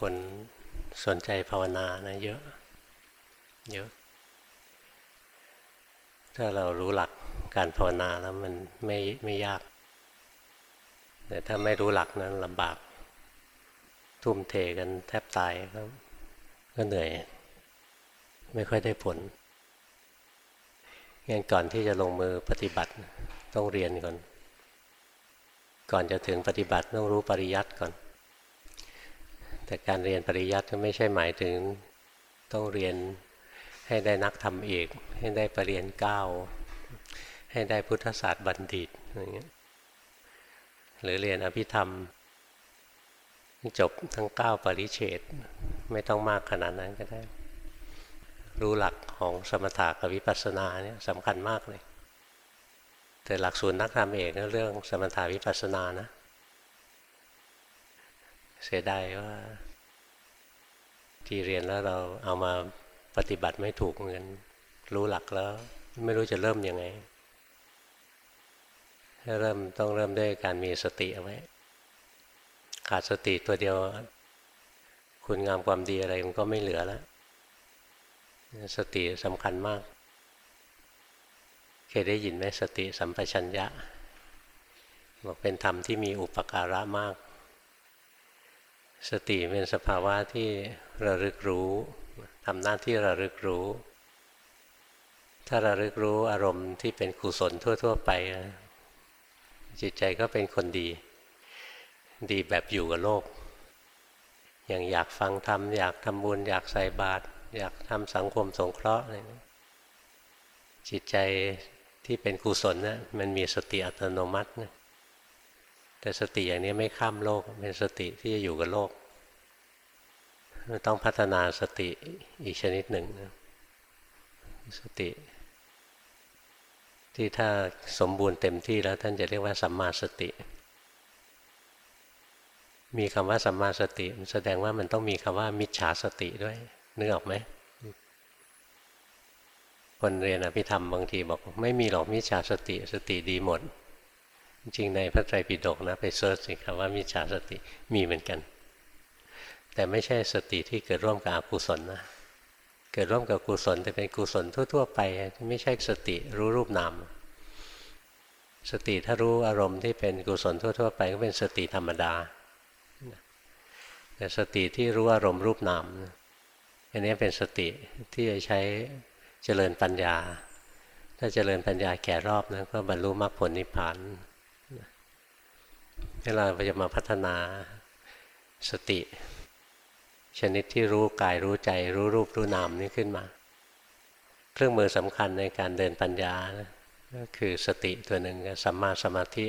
คนสนใจภาวนานะเยอะ เยอะ ถ้าเรารู้หลักการภาวนาแล้วมันไม่ไม่ยาก แต่ถ้าไม่รู้หลักนั้นลำบาก ทุ่มเทกันแทบตายก็ก็เหนื่อย ไม่ค่อยได้ผลงั้นก่อนที่จะลงมือปฏิบัติต้องเรียนก่อน ก่อนจะถึงปฏิบัติต้องรู้ปริยัติก่อน แต่การเรียนปริยัติก็ไม่ใช่หมายถึงต้องเรียนให้ได้นักธรรมเอก ให้ได้ปรริญญาเก้าให้ได้พุทธศาสตร์บัณฑิตอย่างเงี้ยหรือเรียนอภิธรรม จบทั้งเก้าปริเฉดไม่ต้องมากขนาดนั้นก็ได้ รู้หลักของสมถะกับวิปัสสนาเนี่ยสำคัญมากเลย แต่หลักสูตรนักธรรมเอกเรื่องสมถะวิปัสสนานะ เสียดายว่าที่เรียนแล้วเราเอามาปฏิบัติไม่ถูกเหมือนรู้หลักแล้ว ไม่รู้จะเริ่มยังไงเริ่มต้องเริ่มด้วยการมีสติเอาไว้ ขาดสติตัวเดียว คุณงามความดีอะไรมันก็ไม่เหลือแล้ว สติสำคัญมาก เคยได้ยินไหมสติสัมปชัญญะบอกเป็นธรรมที่มีอุปการะมาก สติเป็นสภาวะที่ระลึกรู้ทำหน้าที่ระลึกรู้ ถ้าระลึกรู้อารมณ์ที่เป็นกุศลทั่ว ๆ ไป จิตใจก็เป็นคนดี ดีแบบอยู่กับโลก อย่างอยากฟังธรรมอยากทำบุญอยากใส่บาตรอยากทำสังคมสงเคราะห์อะไรจิตใจที่เป็นกุศลนะมันมีสติอัตโนมัตินะ แต่สติอย่างนี้ไม่ข้ามโลก เป็นสติที่จะอยู่กับโลกต้องพัฒนาสติอีกชนิดหนึ่งนะสติ ที่ถ้าสมบูรณ์เต็มที่แล้วท่านจะเรียกว่าสัมมาสติ มีคำว่าสัมมาสติแสดงว่ามันต้องมีคำว่ามิจฉาสติด้วยนึกออกไหมคนเรียนอภิธรรมบางทีบอก ไม่มีหรอกมิจฉาสติสติดีหมด จริงในพระไตรปิฎกนะไปเซิร์ชสิคำว่ามิจฉาสติมีเหมือนกัน แต่ไม่ใช่สติที่เกิดร่วมกับอกุศลนะเกิดร่วมกับกุศลแต่เป็นกุศลทั่ว ๆ ไป ไม่ใช่สติรู้รูปนามสติถ้ารู้อารมณ์ที่เป็นกุศลทั่ว ๆ ไปก็เป็นสติธรรมดาแต่สติที่รู้อารมณ์รูปนามอันนี้เป็นสติที่จะใช้เจริญปัญญา ถ้าเจริญปัญญาแก่รอบนะก็บรรลุมรรคผลนิพพาน นี่เราจะมาพัฒนาสติ ชนิดที่รู้กายรู้ใจ รู้รูปรู้นามนี่ขึ้นมา เครื่องมือสำคัญในการเดินปัญญานะก็คือสติตัวหนึ่งสัมมาสมาธิ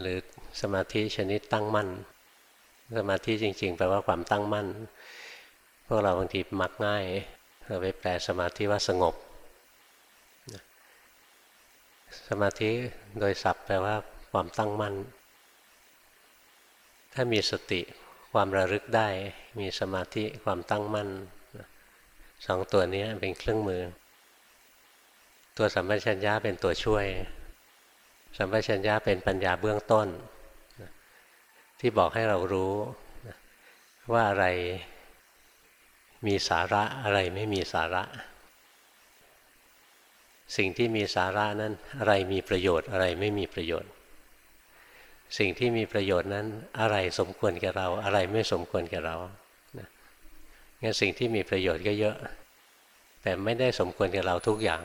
หรือสมาธิชนิดตั้งมั่น สมาธิจริง ๆ แปลว่าความตั้งมั่น พวกเราบางทีมักง่ายเราไปแปลสมาธิว่าสงบสมาธิโดยศัพท์แปลว่าความตั้งมั่น ถ้ามีสติความระลึกได้ มีสมาธิความตั้งมั่นสองตัวนี้เป็นเครื่องมือ ตัวสัมปชัญญะเป็นตัวช่วย สัมปชัญญะเป็นปัญญาเบื้องต้น ที่บอกให้เรารู้ว่าอะไรมีสาระอะไรไม่มีสาระ สิ่งที่มีสาระนั้นอะไรมีประโยชน์อะไรไม่มีประโยชน์ สิ่งที่มีประโยชน์นั้น อะไรสมควรแก่เรา อะไรไม่สมควรแก่เรางั้นสิ่งที่มีประโยชน์ก็เยอะ แต่ไม่ได้สมควรแก่เราทุกอย่าง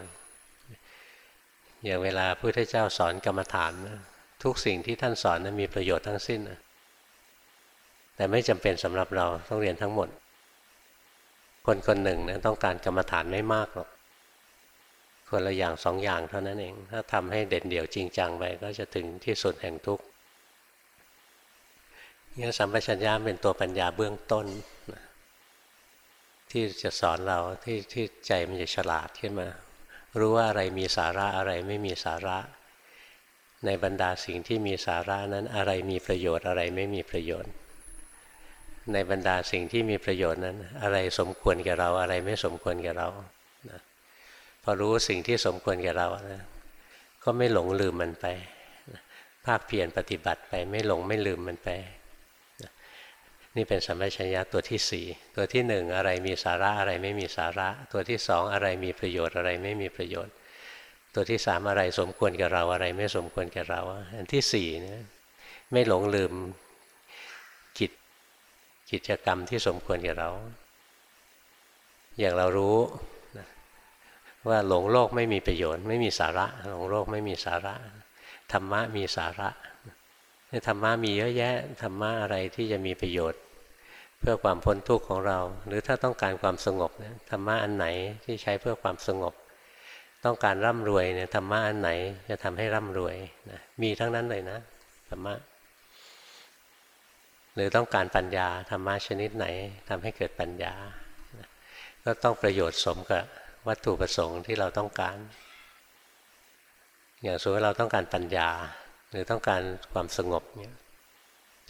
อย่างเวลาพระพุทธเจ้าสอนกรรมฐานทุกสิ่งที่ท่านสอนนั้นมีประโยชน์ทั้งสิ้นแต่ไม่จำเป็นสำหรับเราต้องเรียนทั้งหมด คนคนหนึ่งนะต้องการกรรมฐานไม่มากหรอกคนละอย่างสองอย่างเท่านั้นเอง ถ้าทำให้เด่นเดี่ยวจริงจังไปก็จะถึงที่สุดแห่งทุกข์ งั้นสัมปชัญญะเป็นตัวปัญญาเบื้องต้น ที่จะสอนเราที่ที่ใจมันจะฉลาดขึ้นมา รู้ว่าอะไรมีสาระอะไรไม่มีสาระ ในบรรดาสิ่งที่มีสาระนั้นอะไรมีประโยชน์อะไรไม่มีประโยชน์ ในบรรดาสิ่งที่มีประโยชน์นั้น อะไรสมควรแก่เราอะไรไม่สมควรแก่เรานะพอรู้สิ่งที่สมควรแก่เรานะก็ไม่หลงลืมมันไป ภาคเพียรปฏิบัติไปไม่หลงไม่ลืมมันไป นี่เป็นสัมปชัญญะตัวที่สี่ตัวที่หนึ่งอะไรมีสาระอะไรไม่มีสาระ ตัวที่สองอะไรมีประโยชน์อะไรไม่มีประโยชน์ ตัวที่สามอะไรสมควรกับเราอะไรไม่สมควรกับเรา อันที่สี่เนี่ยไม่หลงลืมกิจกิจกรรมที่สมควรกับเรา อย่างเรารู้ว่าหลงโลกไม่มีประโยชน์ ไม่มีสาระ หลงโลกไม่มีสาระธรรมะมีสาระ ธรรมะมีเยอะแยะธรรมะอะไรที่จะมีประโยชน์ เพื่อความพ้นทุกข์ของเรา หรือถ้าต้องการความสงบเนี่ยธรรมะอันไหนที่ใช้เพื่อความสงบ ต้องการร่ำรวยเนี่ยธรรมะอันไหนจะทำให้ร่ำรวยนะมีทั้งนั้นเลยนะธรรมะหรือต้องการปัญญาธรรมะชนิดไหนทำให้เกิดปัญญา ก็ต้องประโยชน์สมกับวัตถุประสงค์ที่เราต้องการ อย่างสมมติเราต้องการปัญญา หรือต้องการความสงบเนี่ย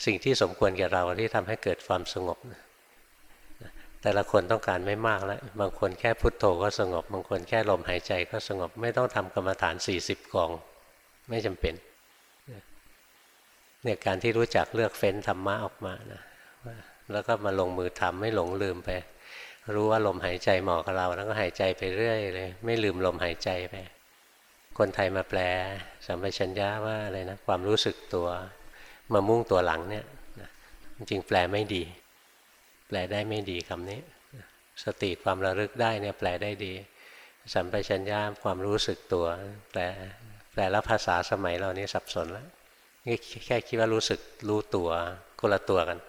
สิ่งที่สมควรแก่เราที่ทำให้เกิดความสงบ แต่ละคนต้องการไม่มากแล้วบางคนแค่พุทโธก็สงบ บางคนแค่ลมหายใจก็สงบ ไม่ต้องทำกรรมฐาน 40 กอง ไม่จำเป็นเนี่ยการที่รู้จักเลือกเฟ้นธรรมะออกมานะแล้วก็มาลงมือทำไม่หลงลืมไป รู้ว่าลมหายใจเหมาะกับเรา แล้วก็หายใจไปเรื่อยเลย ไม่ลืมลมหายใจไป คนไทยมาแปลสัมปชัญญะว่าอะไรนะความรู้สึกตัวมามุ่งตัวหลังเนี่ยจริงแปลไม่ดี แปลได้ไม่ดีคำนี้ สติความระลึกได้เนี่ยแปลได้ดี สัมปชัญญะความรู้สึกตัว แปลแปลล้วภาษาสมัยเรานี้สับสนแล้วนี่แค่คิดว่ารู้สึกรู้ตัวคนละตัวกัน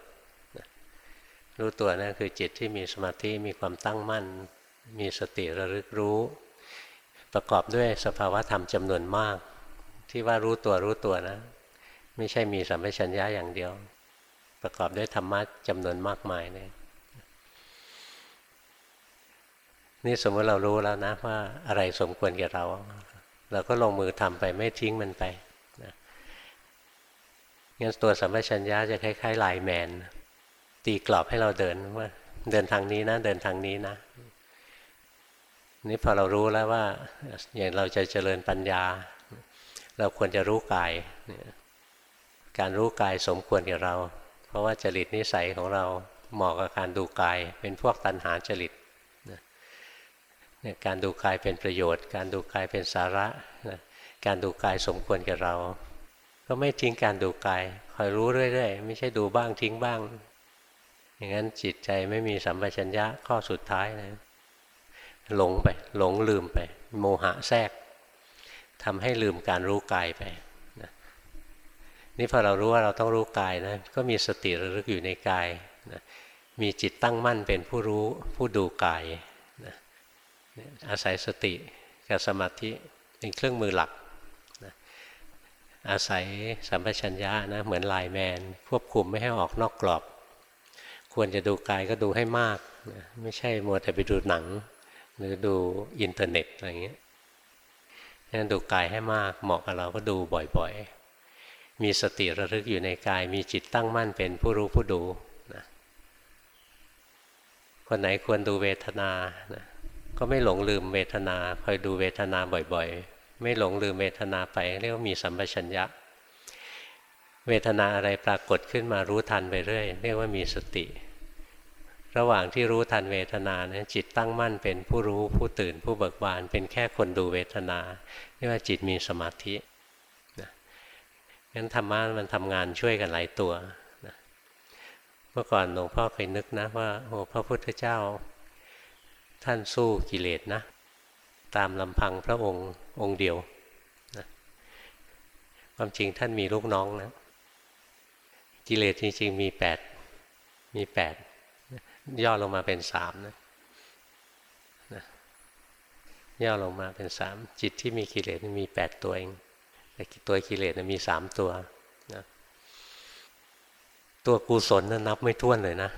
รู้ตัวนั่นคือจิตที่มีสมาธิมีความตั้งมั่น มีสติระลึกรู้ ประกอบด้วยสภาวะธรรมจำนวนมาก ที่ว่ารู้ตัวรู้ตัวนะ ไม่ใช่มีสัมปชัญญะอย่างเดียว ประกอบด้วยธรรมะจำนวนมากมายเนี่ยนี่สมมติเรารู้แล้วนะว่าอะไรสมควรแก่เรา เราก็ลงมือทำไปไม่ทิ้งมันไปนะงั้นตัวสัมปชัญญะจะคล้ายๆลายแมนตีกรอบให้เราเดินว่าเดินทางนี้นะ เดินทางนี้นะ นี่พอเรารู้แล้วว่าอย่างเราจะเจริญปัญญา เราควรจะรู้กายการรู้กายสมควรกับเรา เพราะว่าจริตนิสัยของเราเหมาะกับการดูกาย เป็นพวกตัณหาจริตเนี่ยการดูกายเป็นประโยชน์ การดูกายเป็นสาระการดูกายสมควรกับเรา ก็ไม่ทิ้งการดูกายคอยรู้เรื่อยๆ ไม่ใช่ดูบ้างทิ้งบ้าง อย่างนั้นจิตใจไม่มีสัมปชัญญะข้อสุดท้ายนะ หลงไป หลงลืมไป โมหะแทรกทำให้ลืมการรู้กายไปนะนี่พอเรารู้ว่าเราต้องรู้กายนะก็มีสติระลึกอยู่ในกายนะมีจิตตั้งมั่นเป็นผู้รู้ผู้ดูกายนะอาศัยสติกับสมาธิเป็นเครื่องมือหลักนะอาศัยสัมปชัญญะนะเหมือนลายแมน ควบคุมไม่ให้ออกนอกกรอบ ควรจะดูกายก็ดูให้มากนะไม่ใช่มัวแต่ไปดูหนัง หรือดูอินเทอร์เน็ตอะไรเงี้ยงั้นดูกายให้มากเหมาะกับเราก็ดูบ่อยๆ มีสติระลึกอยู่ในกายมีจิตตั้งมั่นเป็นผู้รู้ผู้ดูนะคนไหนควรดูเวทนานะก็ไม่หลงลืมเวทนาคอยดูเวทนาบ่อยๆ ไม่หลงลืมเวทนาไปเรียกว่ามีสัมปชัญญะ เวทนาอะไรปรากฏขึ้นมารู้ทันไปเรื่อยเรียกว่ามีสติ ระหว่างที่รู้ทันเวทนาเนี่ยจิตตั้งมั่นเป็นผู้รู้ผู้ตื่นผู้เบิกบานเป็นแค่คนดูเวทนาเรียกว่าจิตมีสมาธินะงั้นธรรมะมันทำงานช่วยกันหลายตัวนะเมื่อก่อนหลวงพ่อเคยนึกนะว่าโอ้พระพุทธเจ้า ท่านสู้กิเลสนะ ตามลำพังพระองค์องค์เดียวนะความจริงท่านมีลูกน้องนะกิเลสจริงๆมีแปดมีแปด ย่อลงมาเป็นสามนะนะย่อลงมาเป็นสามจิตที่มีกิเลสมีแปดตัวเอง แต่ตัวกิเลสมีสามตัวนะตัวกุศลนั้นนับไม่ถ้วนเลยนะ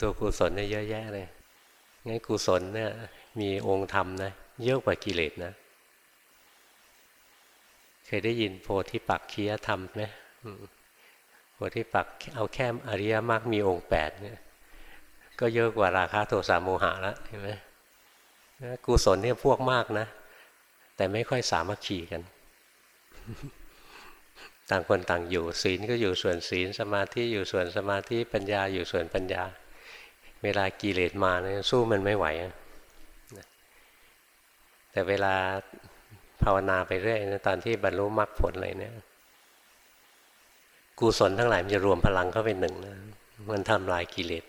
ตัวกุศลเนี่ยเยอะแยะเลยงั้นกุศลเนี่ยมีองค์ธรรมนะเยอะกว่ากิเลสนะ เคยได้ยินโพธิปักคียธรรมไหมโพธิปักเอาแค่อริยมรรคมีองค์แปดเนี่ย ก็เยอะกว่าราคะโทสะโมหะแล้วเห็นไหมกุศลเนี่ยพวกมากนะ แต่ไม่ค่อยสามัคคีกัน ต่างคนต่างอยู่ศีลก็อยู่ส่วนศีลสมาธิอยู่ส่วนสมาธิปัญญาอยู่ส่วนปัญญา เวลากิเลสมาเนี่ยสู้มันไม่ไหวแต่เวลาภาวนาไปเรื่อยนะตอนที่บรรลุมรรคผลอะไรเนี่ยกุศลทั้งหลายมันจะรวมพลังเข้าเป็นหนึ่งนะมันทำลายกิเลส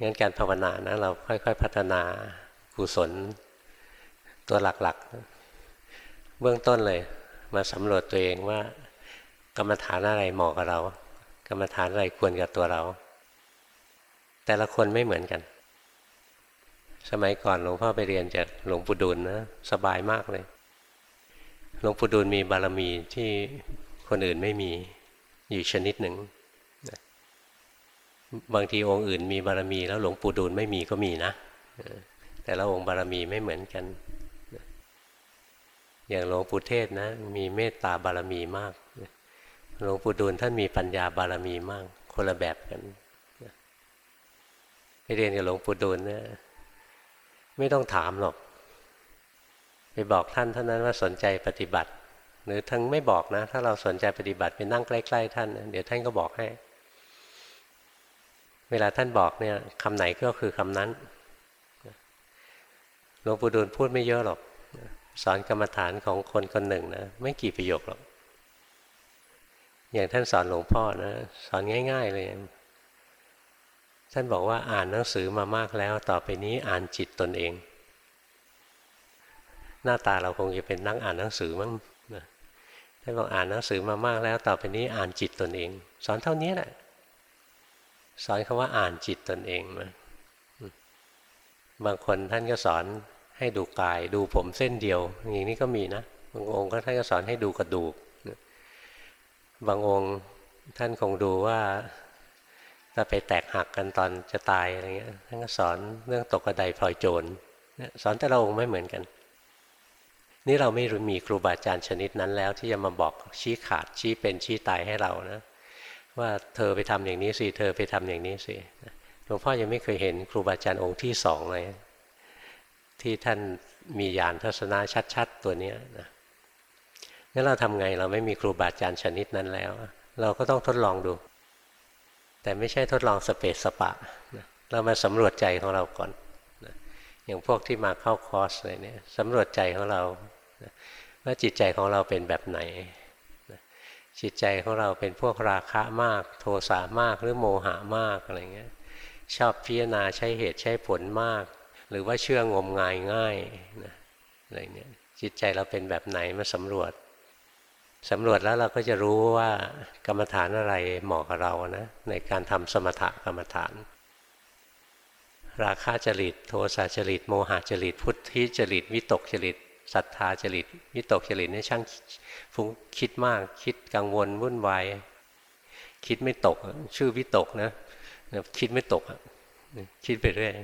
งั้นการภาวนานะเราค่อยๆ พัฒนากุศล ตัวหลักๆ เบื้องต้นเลย มาสำรวจตัวเองว่ากรรมฐานอะไรเหมาะกับเรา กรรมฐานอะไรควรกับตัวเรา แต่ละคนไม่เหมือนกัน สมัยก่อนหลวงพ่อไปเรียนจากหลวงปู่ดูลนะสบายมากเลย หลวงปู่ดูลมีบารมีที่คนอื่นไม่มีอยู่ชนิดหนึ่ง บางทีองค์อื่นมีบารมี แล้วหลวงปู่ดูลไม่มีก็มีนะแต่ละองค์บารมีไม่เหมือนกัน อย่างหลวงปู่เทศนะ มีเมตตาบารมีมากหลวงปู่ดูลท่านมีปัญญาบารมีมาก คนละแบบกันไปเรียนกับหลวงปู่ดูลนี่ยไม่ต้องถามหรอก ไปบอกท่านเท่านั้นว่าสนใจปฏิบัติ หรือทั้งไม่บอกนะ ถ้าเราสนใจปฏิบัติไปนั่งใกล้ ๆ ท่าน เดี๋ยวท่านก็บอกให้ เวลาท่านบอกเนี่ยคำไหนก็คือคำนั้นหลวงปู่ดูลพูดไม่เยอะหรอก สอนกรรมฐานของคนคนหนึ่งนะไม่กี่ประโยคหรอก อย่างท่านสอนหลวงพ่อนะสอนง่าย ๆ เลย ท่านบอกว่าอ่านหนังสือมามากแล้ว ต่อไปนี้อ่านจิตตนเอง หน้าตาเราคงจะเป็นนั่งอ่านหนังสือมั้งนะท่านบอกอ่านหนังสือมามากแล้ว ต่อไปนี้อ่านจิตตนเอง สอนเท่านี้แหละ สอนคำว่าอ่านจิตตนเองมาบางคนท่านก็สอนให้ดูกายดูผมเส้นเดียว อย่างนี้ก็มีนะบางองค์ก็ท่านก็สอนให้ดูกระดูก บางองค์ท่านคงดูว่าถ้าไปแตกหักกันตอนจะตายอะไรเงี้ยท่านก็สอนเรื่องตกกระไดพลอยโจรสอนแต่ละองค์ไม่เหมือนกัน นี่เราไม่รู้มีครูบาอาจารย์ชนิดนั้นแล้วที่จะมาบอกชี้ขาดชี้เป็นชี้ตายให้เรานะ ว่าเธอไปทำอย่างนี้สิเธอไปทำอย่างนี้สิหลวงพ่อยังไม่เคยเห็นครูบาอาจารย์องค์ที่สองเลย ที่ท่านมีญาณทัศนะชัด ๆ ตัวนี้นะงั้นเราทำไงเราไม่มีครูบาอาจารย์ชนิดนั้นแล้ว เราก็ต้องทดลองดู แต่ไม่ใช่ทดลองสเปสสปะเรามาสำรวจใจของเราก่อนอย่างพวกที่มาเข้าคอร์สเลยเนี่ยสำรวจใจของเราว่าจิตใจของเราเป็นแบบไหน จิตใจของเราเป็นพวกราคะมาก โทสะมากหรือโมหะมากอะไรเงี้ยชอบพิจารณาใช้เหตุใช้ผลมาก หรือว่าเชื่องมงายง่ายนะอะไรเนี่ยจิตใจเราเป็นแบบไหนมาสำรวจสำรวจแล้วเราก็จะรู้ว่ากรรมฐานอะไรเหมาะกับเรานะในการทำสมถกรรมฐาน ราคะจริต โทสะจริต โมหะจริต พุทธิจริต วิตกจริต ศรัทธาจริตวิตกจริตนี่ช่างฟุ้งคิดมากคิดกังวลวุ่นวายคิดไม่ตกชื่อวิตกนะคิดไม่ตกคิดไปเรื่อย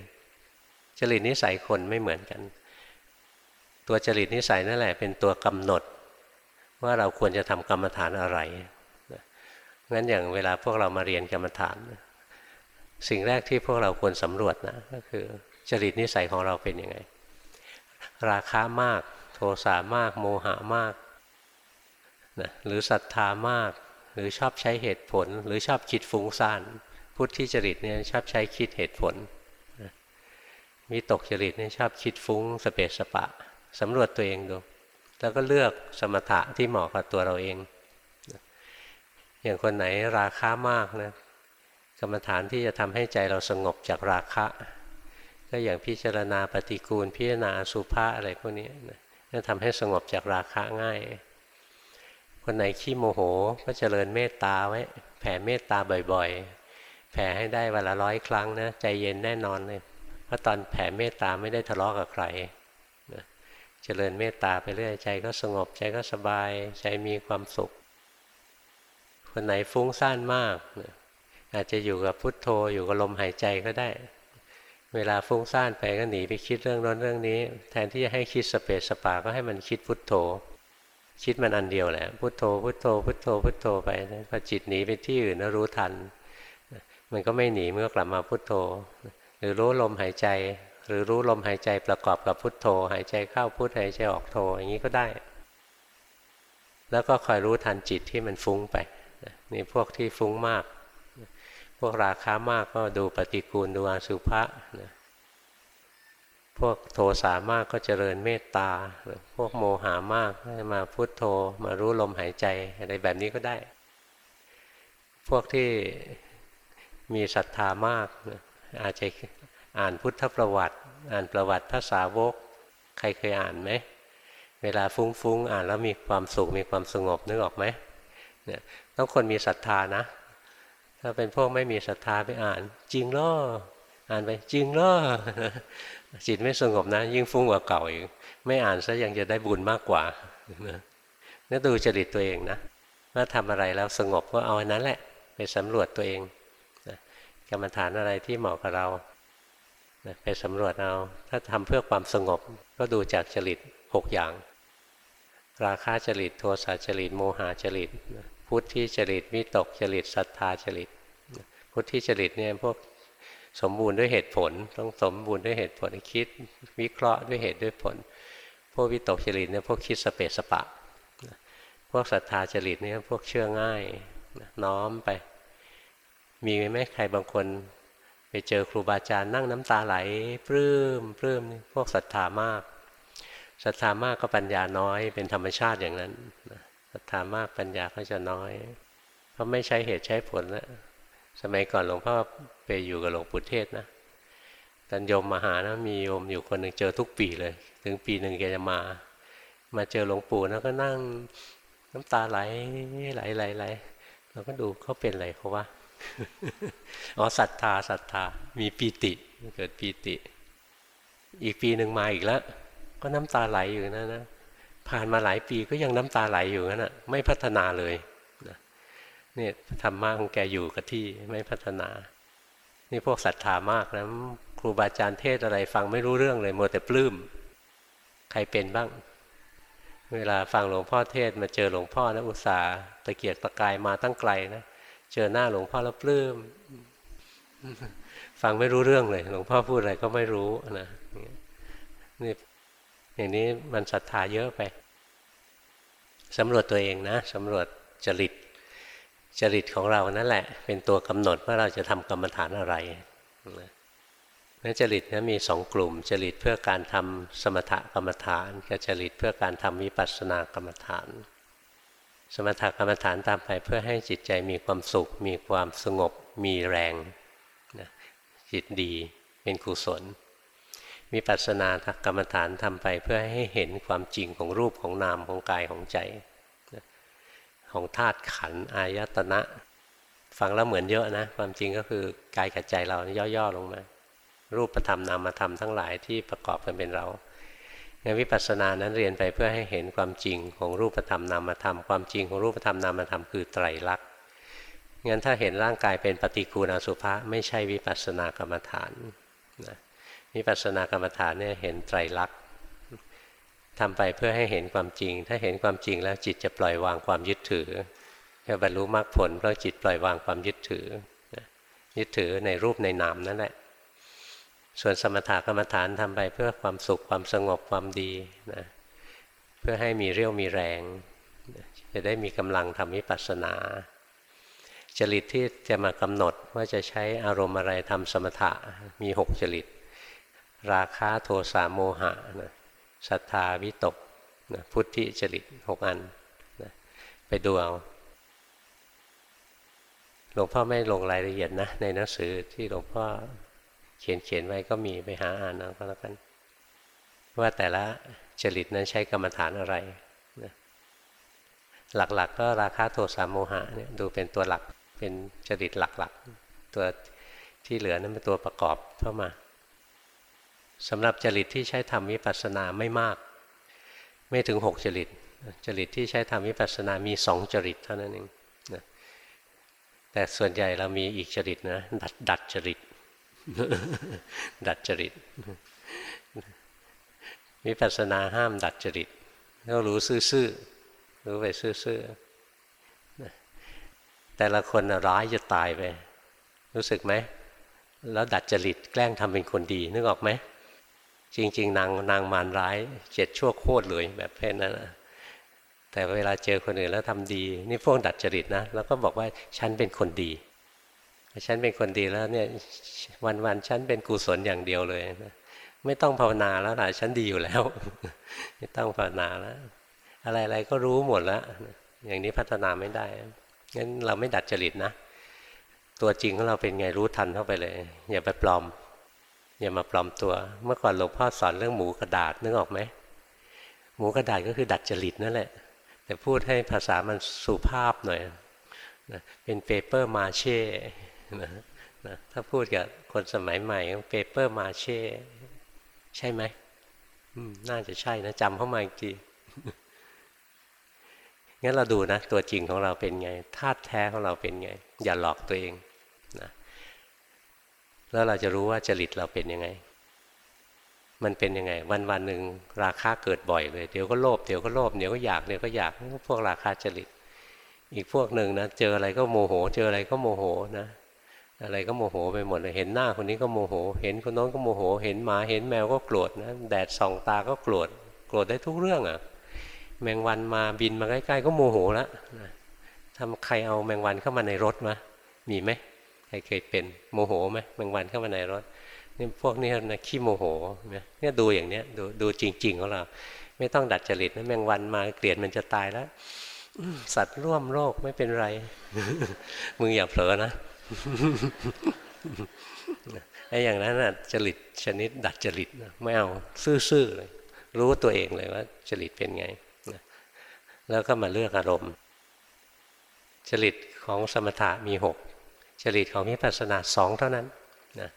จริตนิสัยคนไม่เหมือนกัน ตัวจริตนิสัยนั่นแหละ เป็นตัวกำหนด ว่าเราควรจะทำกรรมฐานอะไรงั้นอย่างเวลาพวกเรามาเรียนกรรมฐาน สิ่งแรกที่พวกเราควรสำรวจนะก็คือจริตนิสัยของเราเป็นยังไง ราคามาก โทสะมาก โมหะมากนะหรือศรัทธามาก หรือชอบใช้เหตุผล หรือชอบคิดฟุ้งซ่าน พุทธิจริตเนี่ยชอบใช้คิดเหตุผลมิตกจริตเนี่ยชอบคิดฟุ้งสเปสสปะสำรวจตัวเองดู แล้วก็เลือกสมถะที่เหมาะกับตัวเราเอง อย่างคนไหนราคามากนะกรรมฐานที่จะทำให้ใจเราสงบจากราคะ ก็อย่างพิจารณาปฏิกูล พิจารณาสุภาอะไรพวกนี้นะจะทำให้สงบจากราคะง่าย คนไหนขี้โมโหก็เจริญเมตตาไว้ แผ่เมตตาบ่อยๆ แผ่ให้ได้วันละร้อยครั้งนะใจเย็นแน่นอนเลย เพราะตอนแผ่เมตตาไม่ได้ทะเลาะกับใครนะเจริญเมตตาไปเรื่อยใจก็สงบใจก็สบาย ใจมีความสุข คนไหนฟุ้งซ่านมากนะอาจจะอยู่กับพุทโธอยู่กับลมหายใจก็ได้ เวลาฟุ้งซ่านไปก็หนีไปคิดเรื่องนั้นเรื่องนี้ แทนที่จะให้คิดสเปสสปาก็ให้มันคิดพุทโธ คิดมันอันเดียวแหละพุทโธพุทโธพุทโธพุทโธไปพอจิตหนีไปที่อื่นแล้วรู้ทัน มันก็ไม่หนีเมื่อกลับมาพุทโธ หรือรู้ลมหายใจ หรือรู้ลมหายใจประกอบกับพุทโธ หายใจเข้าพุทหายใจออกโธอย่างนี้ก็ได้ แล้วก็คอยรู้ทันจิตที่มันฟุ้งไปนี่พวกที่ฟุ้งมาก วกราคามากก็ดูปฏิกูลดูอสุภะพวกโทสามากก็เจริญเมตตา พวกโมหามากก็มาพุโทโธมารู้ลมหายใจอะไรแบบนี้ก็ได้ พวกที่มีศรัทธามากอาจจะอ่านพุทธประวัติ อ่านประวัติภาษาวก ใครเคยอ่านไหม เวลาฟุ้งๆ อ่านแล้วมีความสุขมีความสงบนึกออกไหมเนี่ยต้องคนมีศรัทธานะ ถ้าเป็นพวกไม่มีศรัทธาไปอ่าน จริงล่ออ่านไปจริงล่อจิตไม่สงบนะ ยิ่งฟุ้งกว่าเก่าอีกไม่อ่านซะยังจะได้บุญมากกว่านี่ดูจริตตัวเองนะว่าทำอะไรแล้วสงบก็เอาอันนั้นแหละ ไปสำรวจตัวเองกรรมฐานอะไรที่เหมาะกับเราไปสำรวจเอา ถ้าทำเพื่อความสงบก็ดูจากจริตหกอย่าง ราคาจริต โทสะจริต โมหะจริต พุทธิจริตวิตกจริตศรัทธาจริต พุทธิจริตเนี่ยพวกสมบูรณ์ด้วยเหตุผล ต้องสมบูรณ์ด้วยเหตุผลคิดวิเคราะห์ด้วยเหตุด้วยผล พวกวิตกจริตเนี่ยพวกคิดสเปสสปะ พวกศรัทธาจริตเนี่ยพวกเชื่อง่ายน้อมไป มีไหมใครบางคนไปเจอครูบาอาจารย์นั่งน้ำตาไหลปลื้มปลื้มพวกศรัทธามากศรัทธามากก็ปัญญาน้อยเป็นธรรมชาติอย่างนั้น ศรัทธามากปัญญาก็จะน้อย เพราะไม่ใช้เหตุใช้ผลแล้วสมัยก่อนหลวงพ่อไปอยู่กับหลวงปู่เทศนะตอนโยมมาหานะมีโยมอยู่คนหนึ่งเจอทุกปีเลย ถึงปีหนึ่งแกจะมา มาเจอหลวงปู่นะก็นั่งน้ำตาไหลไหลไหลไหลเราก็ดูเขาเป็นอะไรเขาว่าอ๋อศรัทธาศรัทธามีปีติเกิดปีติ อีกปีหนึ่งมาอีกแล้ว ก็น้ำตาไหลอยู่นั่นนะ ผ่านมาหลายปีก็ยังน้ำตาไหลอยู่นั่นนะไม่พัฒนาเลยเนี่ยธรรมะของแกอยู่กับที่ไม่พัฒนา นี่พวกศรัทธามากนะครูบาอาจารย์เทศอะไรฟังไม่รู้เรื่องเลยมัวแต่ปลื้มใครเป็นบ้าง เวลาฟังหลวงพ่อเทศมาเจอหลวงพ่อนะอุตส่าห์ตะเกียกตะกายมาตั้งไกลนะเจอหน้าหลวงพ่อแล้วปลื้มฟังไม่รู้เรื่องเลย หลวงพ่อพูดอะไรก็ไม่รู้นะนี่ อย่างนี้มันศรัทธาเยอะไปสำรวจตัวเองนะสำรวจจริต จริตของเรานั่นแหละ เป็นตัวกำหนดว่าเราจะทำกรรมฐานอะไรนั้นจริตนะมีสองกลุ่ม จริตเพื่อการทำสมถกรรมฐาน กับจริตเพื่อการทำวิปัสสนากรรมฐาน สมถกรรมฐานตามไปเพื่อให้จิตใจมีความสุข มีความสงบ มีแรงนะจิตดีเป็นกุศล มีปัสนากรรมฐานทำไปเพื่อให้เห็นความจริงของรูปของนามของกายของใจ ของธาตุขันอายตนะ ฟังแล้วเหมือนเยอะนะ ความจริงก็คือกายกับใจเราย่อๆลงมา รูปธรรมนามธรรมทั้งหลายที่ประกอบกันเป็นเรางานวิปัสสนานั้นเรียนไปเพื่อให้เห็นความจริงของรูปธรรมนามธรรมความจริงของรูปธรรมนามธรรมคือไตรลักษณ์งั้นถ้าเห็นร่างกายเป็นปฏิกูลอสุภะไม่ใช่วิปัสสนากรรมฐานนะ วิปัสสนากรรมฐานเนี่ยเห็นไตรลักษณ์ทำไปเพื่อให้เห็นความจริง ถ้าเห็นความจริงแล้วจิตจะปล่อยวางความยึดถือจะบรรลุมรรคผลเพราะจิตปล่อยวางความยึดถือ ยึดถือในรูปในนามนั่นแหละ ส่วนสมถกรรมฐานทำไปเพื่อความสุขความสงบความดีนะเพื่อให้มีเรี่ยวมีแรง จะได้มีกำลังทำวิปัสสนา จริตที่จะมากำหนดว่าจะใช้อารมณ์อะไรทำสมถะมีหกจริต ราคะโทสะโมหะนะศรัทธาวิตกนะพุทธิจริตหกอันนะไปดูเอาหลวงพ่อไม่ลงรายละเอียดนะ ในหนังสือที่หลวงพ่อเขียนเขียนไว้ก็มีไปหาอ่านเอาก็แล้วกัน ว่าแต่ละจริตนั้นใช้กรรมฐานอะไรนะหลักๆกก็ราคาโทสะโมหะเนี่ยดูเป็นตัวหลักเป็นจริตหลักๆ ตัวที่เหลือนั้นเป็นตัวประกอบเข้ามา สำหรับจริตที่ใช้ทำวิปัสสนาไม่มาก ไม่ถึงหกจริต จริตที่ใช้ทำวิปัสสนามีสองจริตเท่านั้นเองนะแต่ส่วนใหญ่เรามีอีกจริตนะดัดดัดจริต ดัดจริตวิปัสสนาห้ามดัดจริตต้องรู้ซื่อๆรู้ไปซื่อๆแต่ละคนร้ายจะตายไป รู้สึกไหม แล้วดัดจริตแกล้งทำเป็นคนดีนึกออกไหม จริง ๆ นางนางมารร้ายเจ็ดชั่วโคตรเลยแบบเพศนั้นนะแต่เวลาเจอคนอื่นแล้วทำดี นี่พวกดัดจริตนะแล้วก็บอกว่าฉันเป็นคนดีฉันเป็นคนดีแล้วเนี่ยวันๆฉันเป็นกุศลอย่างเดียวเลยนะไม่ต้องภาวนาแล้วล่ะฉันดีอยู่แล้ว ไม่ต้องภาวนาแล้ว อะไรๆก็รู้หมดแล้วอย่างนี้พัฒนาไม่ได้งั้นเราไม่ดัดจริตนะ ตัวจริงของเราเป็นไงรู้ทันเข้าไปเลย อย่าไปปลอม อย่ามาปลอมตัว เมื่อก่อนหลวงพ่อสอนเรื่องหมูกระดาษนึกออกไหมหมูกระดาษก็คือดัดจริตนั่นแหละ แต่พูดให้ภาษามันสุภาพหน่อยนะเป็นเปเปอร์มาเช่นะนะถ้าพูดกับคนสมัยใหม่เปเปอร์มาเช่ใช่ไหมน่าจะใช่นะจำเขามาอีกทีงั้นเราดูนะ ตัวจริงของเราเป็นไงธาตุแท้ของเราเป็นไง อย่าหลอกตัวเองนะ แล้วเราจะรู้ว่าจริตเราเป็นยังไง มันเป็นยังไง วันวันหนึ่งราคาเกิดบ่อยเลย เดี๋ยวก็โลภเดี๋ยวก็โลภเดี๋ยวก็อยากเดี๋ยวก็อยากพวกราคาจริต อีกพวกหนึ่งนะเจออะไรก็โมโห เจออะไรก็โมโหนะอะไรก็โมโหไปหมดเลย เห็นหน้าคนนี้ก็โมโห เห็นคนน้นก็โมโห เห็นหมาเห็นแมวก็โกรธนะ แดดส่องตาก็โกรธ โกรธได้ทุกเรื่องอะ่ะ แมงวันมาบินมาใกล้ๆก็โมโหแล้วทำใครเอาแมงวันเข้ามาในรถมา มีไหม รเคยเป็นโมโหไหมแมงวันเข้ามาในรถนี่พวกนี้นะขี้โมโหเนี่ยดูอย่างเนี้ยดูดูจริง ๆ ของเรา ไม่ต้องดัดจริตนะแมงวันมาเกลียดมันจะตายแล้วสัตว์ร่วมโลกไม่เป็นไร มึงอย่าเผลอนะไอ้อย่างนั้นน่ะจริตชนิดดัดจริตไม่เอาซื่อๆเลยรู้ตัวเองเลยว่าจริตเป็นไงแล้วก็มาเลือกอารมณ์ จริตของสมถะมีหก จริตของวิปัสสนาสองเท่านั้นนะ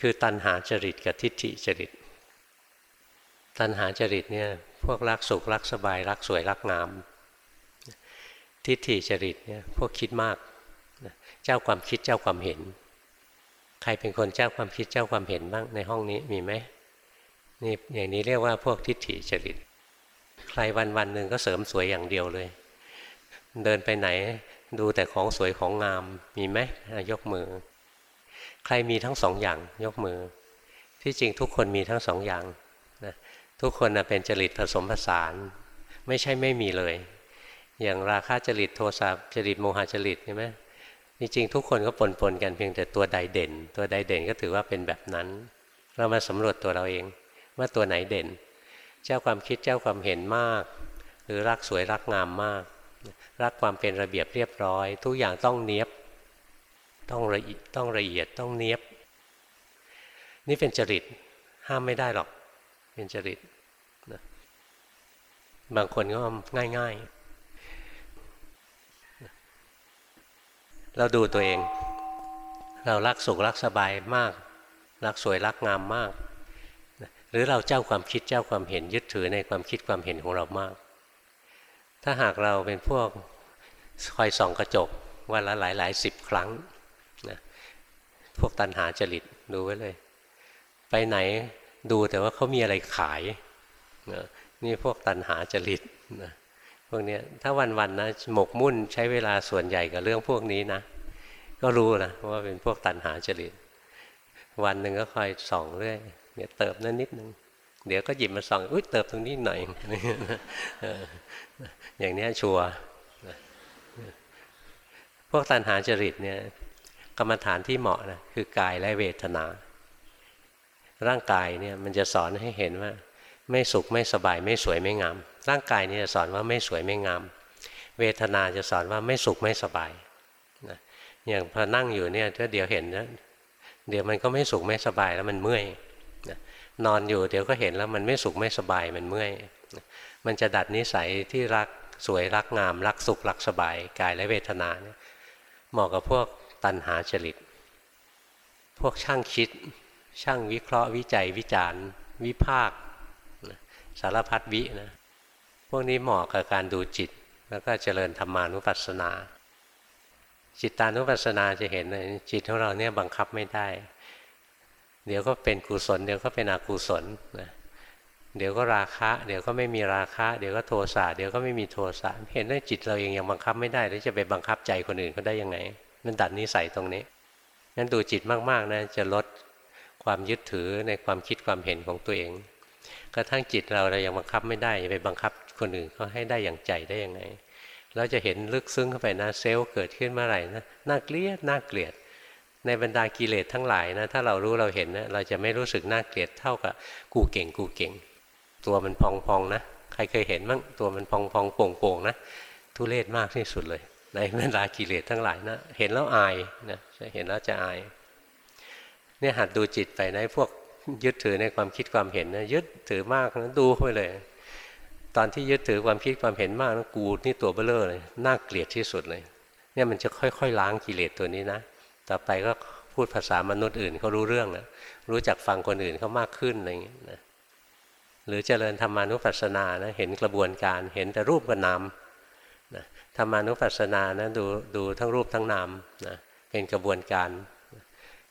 คือตัณหาจริตกับทิฏฐิจริต ตัณหาจริตเนี่ยพวกรักสุขรักสบายรักสวยรักงาม ทิฏฐิจริตเนี่ยพวกคิดมาก เจ้าความคิดเจ้าความเห็น ใครเป็นคนเจ้าความคิดเจ้าความเห็นบ้างในห้องนี้มีไหมนี่อย่างนี้เรียกว่าพวกทิฏฐิจริต ใครวันวันหนึ่งก็เสริมสวยอย่างเดียวเลย เดินไปไหน ดูแต่ของสวยของงามมีไหมยกมือ ใครมีทั้งสองอย่างยกมือ ที่จริงทุกคนมีทั้งสองอย่างนะทุกคนนะเป็นจริตผสมผสาน ไม่ใช่ไม่มีเลย อย่างราคะจริตโทสะจริตโมหจริตใช่ไหมจริงๆทุกคนก็ปนปนกันเพียงแต่ตัวใดเด่น ตัวใดเด่นก็ถือว่าเป็นแบบนั้น เรามาสำรวจตัวเราเอง ว่าตัวไหนเด่น เจ้าความคิดเจ้าความเห็นมาก หรือรักสวยรักงามมาก รักความเป็นระเบียบเรียบร้อย ทุกอย่างต้องเนียบ ต้องละเอียดต้องละเอียดต้องเนียบ นี่เป็นจริตห้ามไม่ได้หรอก เป็นจริตบางคนก็ง่ายๆ เราดูตัวเอง เรารักสุขรักสบายมาก รักสวยรักงามมาก หรือเราเจ้าความคิดเจ้าความเห็นยึดถือในความคิดความเห็นของเรามาก ถ้าหากเราเป็นพวกคอยส่องกระจกวันละหลายหลายสิบครั้งนะพวกตันหาจริตดูไว้เลย ไปไหนดูแต่ว่าเขามีอะไรขายนะนี่พวกตันหาจริตนะพวกนี้ถ้าวัน ๆ นะหมกมุ่นใช้เวลาส่วนใหญ่กับเรื่องพวกนี้นะ ก็รู้นะว่าเป็นพวกตันหาจริต วันหนึ่งก็คอยส่องเรื่อยเดี๋ยวเติบนั่นนิดนึงเดี๋ยวก็หยิบมาส่องอุ้ยเติบตรงนี้หน่อย อย่างนี้ชัวพวกตันหาจริตเนี่ยกรรมฐานที่เหมาะนะคือกายและเวทนา ร่างกายเนี่ยมันจะสอนให้เห็นว่า ไม่สุขไม่สบายไม่สวยไม่งาม ร่างกายนี่จะสอนว่าไม่สวยไม่งาม เวทนาจะสอนว่าไม่สุขไม่สบายนะอย่างพอนั่งอยู่เนี่ยถ้าเดี๋ยวเห็นนะเดี๋ยวมันก็ไม่สุขไม่สบายแล้วมันเมื่อยนะนอนอยู่เดี๋ยวก็เห็นแล้วมันไม่สุขไม่สบายมันเมื่อยนะ มันจะดัดนิสัยที่รักสวยรักงาม รักสุขรักสบายกายและเวทนาเนี่ยเหมาะกับพวกตัณหาจริต พวกช่างคิด ช่างวิเคราะห์วิจัยวิจารณ์ วิภาคสารพัดวินะพวกนี้เหมาะกับการดูจิต แล้วก็เจริญธรรมานุปัสสนา จิตตานุปัสสนาจะเห็นจิตของเราเนี่ยบังคับไม่ได้ เดี๋ยวก็เป็นกุศล เดี๋ยวก็เป็นอกุศลนะ เดี๋ยวก็ราคะ เดี๋ยวก็ไม่มีราคะ เดี๋ยวก็โทสะเดี๋ยวก็ไม่มีโทสะเห็นว่าจิตเราเองยังบังคับไม่ได้แล้วจะไปบังคับใจคนอื่นเขาได้ยังไงมันดัดนิสัยตรงนี้งั้นดูจิตมากๆนะจะลดความยึดถือในความคิดความเห็นของตัวเองกระทั่งจิตเราเรายังบังคับไม่ได้ไปบังคับคนอื่นเขาให้ได้อย่างใจได้ยังไง เราจะเห็นลึกซึ้งเข้าไปนะเซลล์เกิดขึ้นเมื่อไหร่นะน่าเกลียดน่าเกลียด ในบรรดากิเลสทั้งหลายนะถ้าเรารู้เราเห็นนะเราจะไม่รู้สึกน่าเกลียดเท่ากับกูเก่งกูเก่ง ตัวมันพองๆนะ ใครเคยเห็นบ้างตัวมันพองๆโป่งๆนะ ทุเรศมากที่สุดเลย ในบรรดากิเลสทั้งหลายนะ เห็นแล้วอายนะเห็นแล้วจะอาย เนี่ยหัดดูจิตไปนะพวกยึดถือในความคิดความเห็นนะยึดถือมากนะดูไปเลย ตอนที่ยึดถือความคิดความเห็นมากนะกูนี่ตัวเบลเลอร์เลยน่าเกลียดที่สุดเลย เนี่ยมันจะค่อยๆล้างกิเลสตัวนี้นะ ต่อไปก็พูดภาษามนุษย์อื่นเขารู้เรื่องนะรู้จักฟังคนอื่นเขามากขึ้นอะไรอย่างเงี้ยนะ หรือเจริญธรรมานุปัสสนานะเห็นกระบวนการเห็นแต่รูปกับนามนะธรรมานุปัสสนานะดูดูทั้งรูปทั้งนามนะเป็นกระบวนการ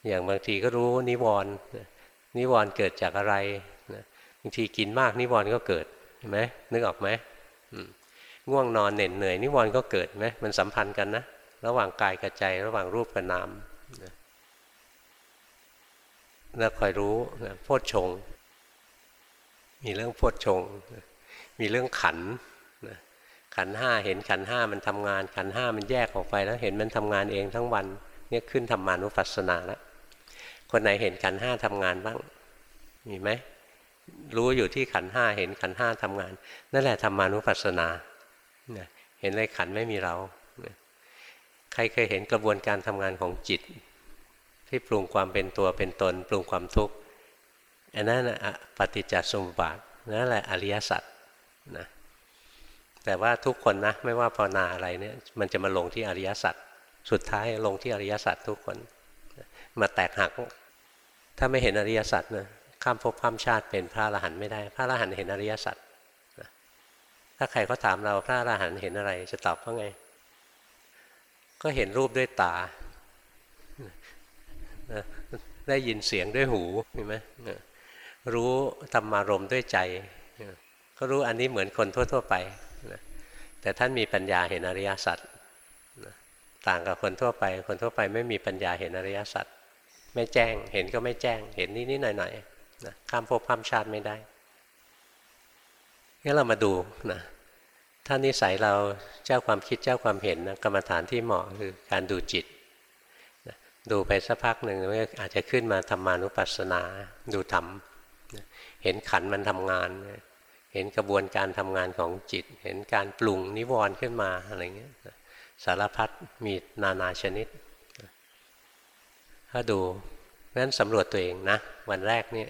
อย่างบางทีก็รู้นิวรณ์นิวรณ์เกิดจากอะไรนะบางทีกินมากนิวรณ์ก็เกิดเห็นไหมนึกออกไหมง่วงนอนเหน็ดเหนื่อยนิวรณ์ก็เกิดไหมมันสัมพันธ์กันนะระหว่างกายกับใจระหว่างรูปกับนามนะแล้วคอยรู้นะโพชฌง มีเรื่องโพชฌงมีเรื่องขันนะขันห้าเห็นขันห้ามันทำงาน ขันห้ามันแยกออกไปแล้วเห็นมันทำงานเองทั้งวันเนี่ยขึ้นธรรมานุปัสสนาแล้วคนไหนเห็นขันห้าทำงานบ้าง มีไหมรู้อยู่ที่ขันห้าเห็นขันห้าทำงาน นั่นแหละธรรมานุปัสสนาเห็นเลยขันไม่มีเรา ใครเคยเห็นกระบวนการทำงานของจิต ที่ปรุงความเป็นตัวเป็นตน ปรุงความทุกข์ อันนั้นปฏิจจสมบัตินั่นแหละอริยสัจนะแต่ว่าทุกคนนะไม่ว่าภาวนาอะไรเนี่ยมันจะมาลงที่อริยสัจสุดท้ายลงที่อริยสัจทุกคน มาแตกหัก ถ้าไม่เห็นอริยสัจนะข้ามภพข้ามชาติเป็นพระอรหันต์ไม่ได้ พระอรหันต์เห็นอริยสัจถ้าใครเขาถามเราพระอรหันต์เห็นอะไร จะตอบว่าไง ก็เห็นรูปด้วยตา ได้ยินเสียงด้วยหูเห็นไหม รู้ธรรมารมด้วยใจก็รู้อันนี้เหมือนคนทั่ว ๆ ไปแต่ท่านมีปัญญาเห็นอริยสัจต่างกับคนทั่วไป คนทั่วไปไม่มีปัญญาเห็นอริยสัจไม่แจ้งเห็นก็ไม่แจ้งเห็นนิดๆหน่อยๆนะข้ามภพข้ามชาติไม่ได้งั้นเรามาดูนะถ้านิสัยเราเจ้าความคิดเจ้าความเห็นนะกรรมฐานที่เหมาะคือการดูจิตนะดูไปสักพักหนึ่งอาจจะขึ้นมาธรรมานุปัสสนาดูธรรม เห็นขันมันทำงาน เห็นกระบวนการทำงานของจิต เห็นการปรุงนิวรณ์ขึ้นมาอะไรเงี้ยสารพัดมีนานาชนิดถ้าดูนั้นสำรวจตัวเองนะ วันแรกเนี่ย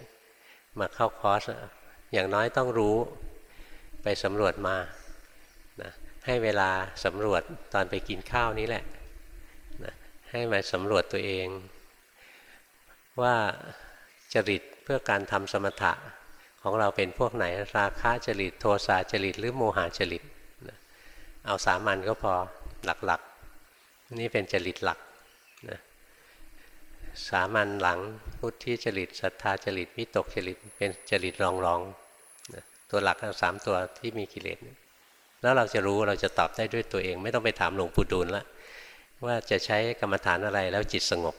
มาเข้าคอร์สอย่างน้อยต้องรู้ไปสำรวจมานะให้เวลาสำรวจตอนไปกินข้าวนี้แหละนะให้มาสำรวจตัวเอง ว่าจริต พื่อการทำสมถะของเราเป็นพวกไหนราคะจริตโทสะจริตหรือโมหะจริตเอาสามัญก็พอหลักๆนี่เป็นจริตหลักนะสามัญหลังพุทธิจริตศรัทธาจริตวิตกจริตเป็นจริตรองรองนะตัวหลักสามตัวที่มีกิเลสแล้วเราจะรู้เราจะตอบได้ด้วยตัวเอง ไม่ต้องไปถามหลวงปู่ดูลละว่าจะใช้กรรมฐานอะไรแล้วจิตสงบ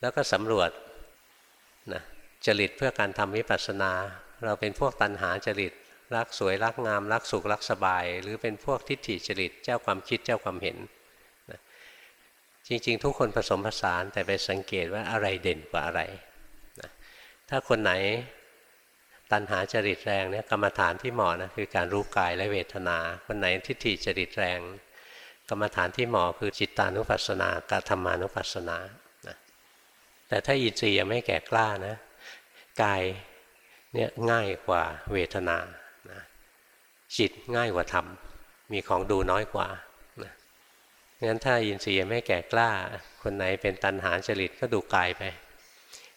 แล้วก็สำรวจนะ จริตเพื่อการทำวิปัสสนา เราเป็นพวกตัณหาจริต รักสวยรักงาม รักสุขรักสบาย หรือเป็นพวกทิฏฐิจริต เจ้าความคิดเจ้าความเห็นนะจริงๆ ทุกคนผสมผสานแต่ไปสังเกตว่าอะไรเด่นกว่าอะไรนะถ้าคนไหนตัณหาจริตแรงเนี่ยกรรมฐานที่เหมาะนะคือการรู้กายและเวทนา คนไหนทิฏฐิจริตแรง กรรมฐานที่เหมาะคือจิตตานุปัสสนากธรรมานุปัสสนานะแต่ถ้าอินทรีย์ยังไม่แก่กล้านะ กายเนี่ยง่ายกว่าเวทนานะจิตง่ายกว่าธรรม มีของดูน้อยกว่านะงั้นถ้าอินทรีย์ไม่แก่กล้า คนไหนเป็นตัณหาจริตก็ดูกายไป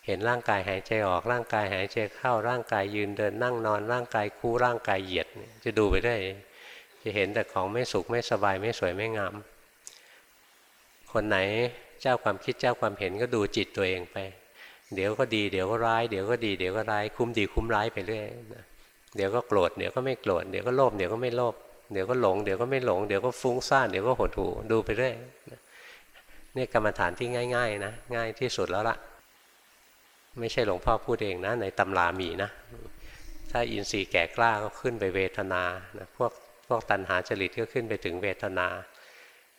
เห็นร่างกายหายใจออก ร่างกายหายใจเข้า ร่างกายยืนเดินนั่งนอน ร่างกายคู่ร่างกายเหยียด จะดูไปได้ จะเห็นแต่ของไม่สุขไม่สบายไม่สวยไม่งาม คนไหนเจ้าความคิดเจ้าความเห็นก็ดูจิตตัวเองไป เดี๋ยวก็ดี เดี๋ยวก็ร้าย เดี๋ยวก็ดี เดี๋ยวก็ร้าย คุ้มดีคุ้มร้ายไปเรื่อยเดี๋ยวก็โกรธ เดี๋ยวก็ไม่โกรธ เดี๋ยวก็โลภ เดี๋ยวก็ไม่โลภ เดี๋ยวก็หลง เดี๋ยวก็ไม่หลง เดี๋ยวก็ฟุ้งซ่าน เดี๋ยวก็หดหู่ ดูไปเรื่อยนี่กรรมฐานที่ง่าย ๆ นะ ง่ายที่สุดแล้วล่ะ ไม่ใช่หลวงพ่อพูดเองนะ ในตำรามีนะ ถ้าอินทรีย์แก่กล้าก็ขึ้นไปเวทนานะพวกพวกตัณหาจริตก็ขึ้นไปถึงเวทนา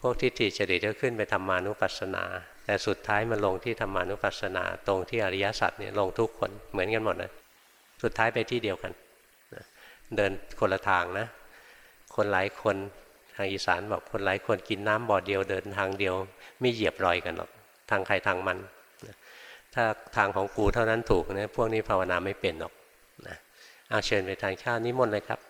พวกทิฏฐิจริตก็ขึ้นไปธรรมานุปัสสนา แต่สุดท้ายมันลงที่ธรรมานุปัสสนาตรงที่อริยสัจเนี่ยลงทุกคนเหมือนกันหมดเลยสุดท้ายไปที่เดียวกันนะเดินคนละทางนะ คนหลายคนทางอีสานบอกคนหลายคนกินน้ำบ่อเดียวเดินทางเดียว ไม่เหยียบรอยกันหรอกทางใครทางมันนะถ้าทางของกูเท่านั้นถูกนะพวกนี้ภาวนาไม่เป็นหรอกนะเอาเชิญไปทานข้าวนิมนต์เลยครับ